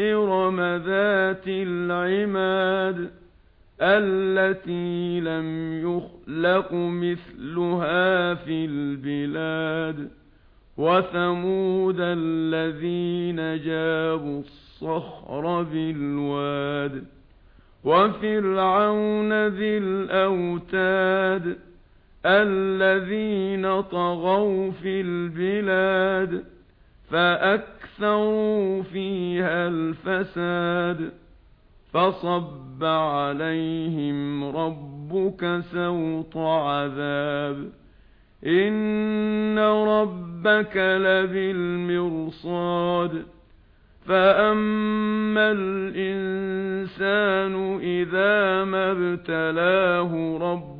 إِرَمَ ذَاتِ الْعِمَادِ الَّتِي لَمْ يُخْلَقْ مِثْلُهَا فِي الْبِلَادِ وَثَمُودَ الَّذِينَ جَابُوا الصَّخْرَ بِالْوَادِ وَفِرْعَوْنَ ذِي الْأَوْتَادِ الَّذِينَ طَغَوْا فِي الْبِلَادِ فَأَكْثَرُوا أكثروا فِيهَا الْفَسَادَ فَصَبَّ عَلَيْهِمْ رَبُّكَ سَوْطَ عَذَابٍ إِنَّ رَبَّكَ لَبِالْمِرْصَادِ فَأَمَّا الْإِنْسَانُ إِذَا مَا ابْتَلَاهُ رَبُّهُ